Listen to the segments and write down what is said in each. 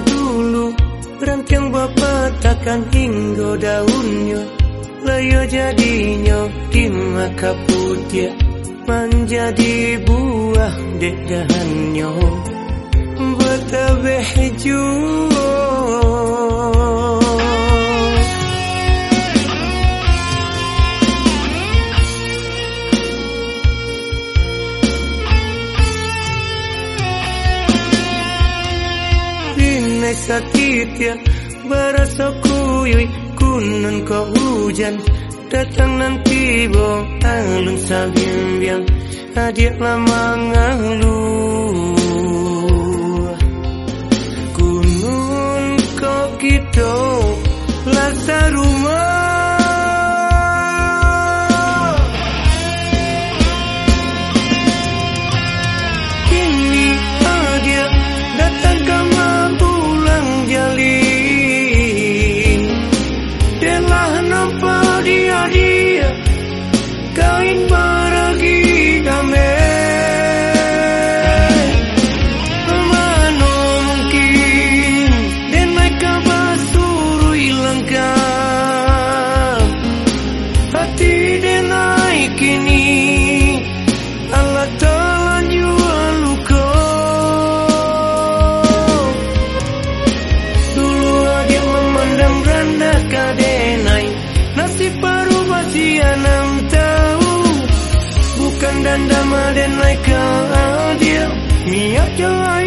dulu. Bapak takkan hingga daunnya. Layo jadinya dimaka putih. Menjadi buah dek dahannya. Juo sakit ya. Berasa kuyui kunun ko hujan. Datang nanti bo alun sabiang Adik lama ngalu Kunun ko gitu Lasa rumah standing like a deal. Me up your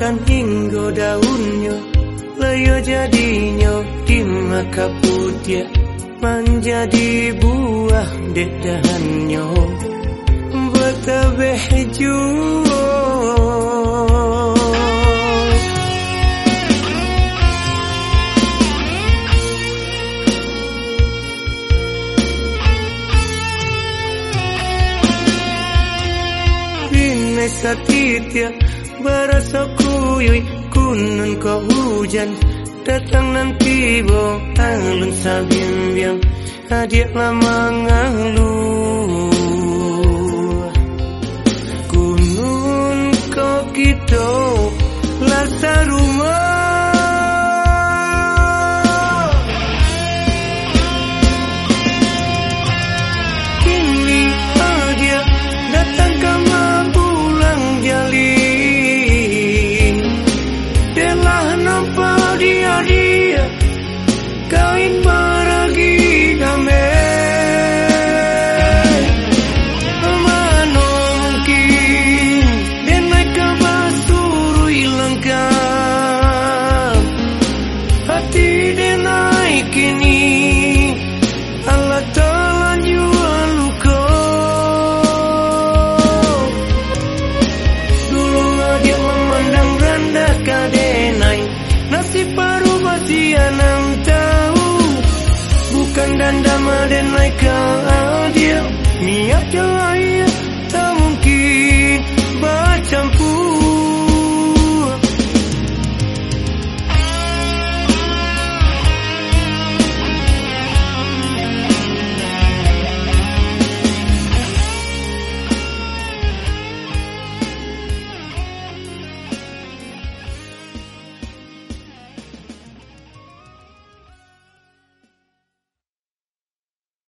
makan hingga daunnya Leyo jadinya dimaka putih. Menjadi buah dek dahannya Bertebeh jua. Bina sakit ya Berasa kuyui kunun ko hujan. Datang nanti bo alun sabiang biang Adik lama ngalu